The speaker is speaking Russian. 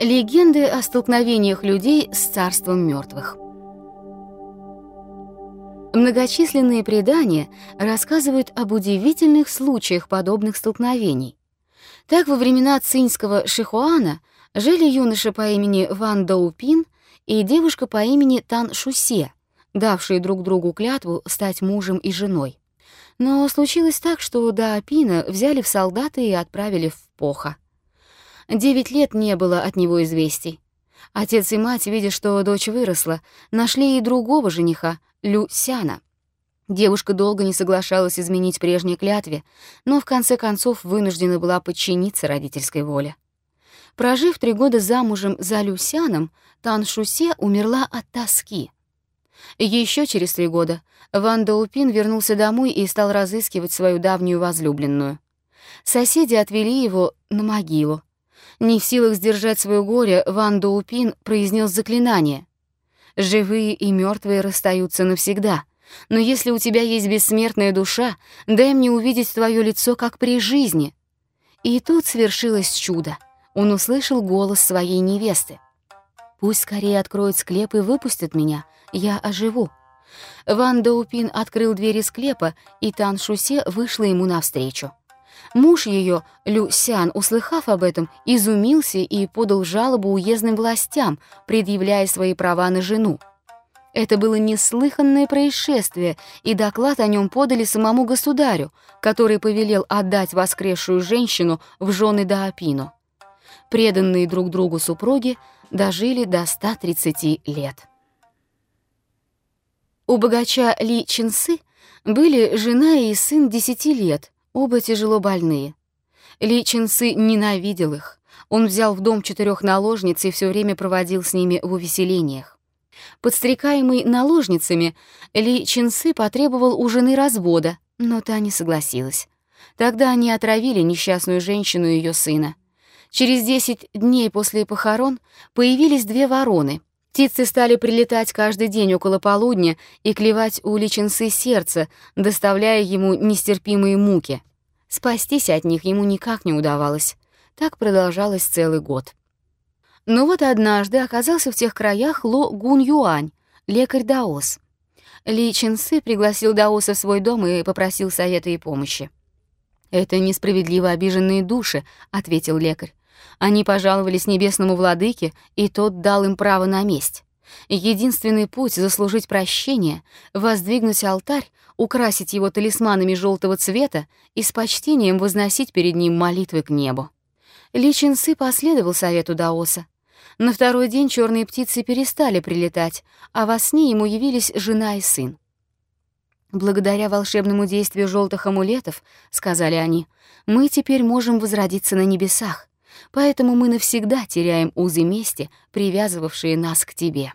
Легенды о столкновениях людей с царством мертвых. Многочисленные предания рассказывают об удивительных случаях подобных столкновений. Так, во времена цинского Шихуана жили юноша по имени Ван Доупин и девушка по имени Тан Шусе, давшие друг другу клятву стать мужем и женой. Но случилось так, что Даопина взяли в солдаты и отправили в Поха. Девять лет не было от него известий. Отец и мать, видя, что дочь выросла, нашли и другого жениха, Люсяна. Девушка долго не соглашалась изменить прежней клятве, но в конце концов вынуждена была подчиниться родительской воле. Прожив три года замужем за Люсяном, Тан Шусе умерла от тоски. Еще через три года Ван Даупин вернулся домой и стал разыскивать свою давнюю возлюбленную. Соседи отвели его на могилу. Не в силах сдержать свое горе, Ван Доупин произнес заклинание. «Живые и мертвые расстаются навсегда, но если у тебя есть бессмертная душа, дай мне увидеть твое лицо, как при жизни». И тут свершилось чудо. Он услышал голос своей невесты. «Пусть скорее откроют склеп и выпустят меня, я оживу». Ван Доупин открыл двери склепа, и Тан Шусе вышла ему навстречу. Муж ее, Лю Сян, услыхав об этом, изумился и подал жалобу уездным властям, предъявляя свои права на жену. Это было неслыханное происшествие, и доклад о нем подали самому государю, который повелел отдать воскресшую женщину в жены Даопину. Преданные друг другу супруги дожили до 130 лет. У богача Ли Чинсы были жена и сын 10 лет — Оба тяжело больные. Ли Чинсы ненавидел их. Он взял в дом четырех наложниц и все время проводил с ними в увеселениях. Подстрекаемый наложницами, Ли Чинсы потребовал у жены развода, но та не согласилась. Тогда они отравили несчастную женщину и ее сына. Через десять дней после похорон появились две вороны. Птицы стали прилетать каждый день около полудня и клевать у Личинсы сердце, доставляя ему нестерпимые муки. Спастись от них ему никак не удавалось. Так продолжалось целый год. Но вот однажды оказался в тех краях Ло Гун Юань, лекарь Даос. Ли Чин Сы пригласил Даоса в свой дом и попросил совета и помощи. «Это несправедливо обиженные души», — ответил лекарь. «Они пожаловались небесному владыке, и тот дал им право на месть. Единственный путь заслужить прощение — воздвигнуть алтарь, украсить его талисманами желтого цвета и с почтением возносить перед ним молитвы к небу. Ли Чинсы последовал совету Даоса. На второй день черные птицы перестали прилетать, а во сне ему явились жена и сын. «Благодаря волшебному действию желтых амулетов, — сказали они, — мы теперь можем возродиться на небесах, поэтому мы навсегда теряем узы мести, привязывавшие нас к тебе».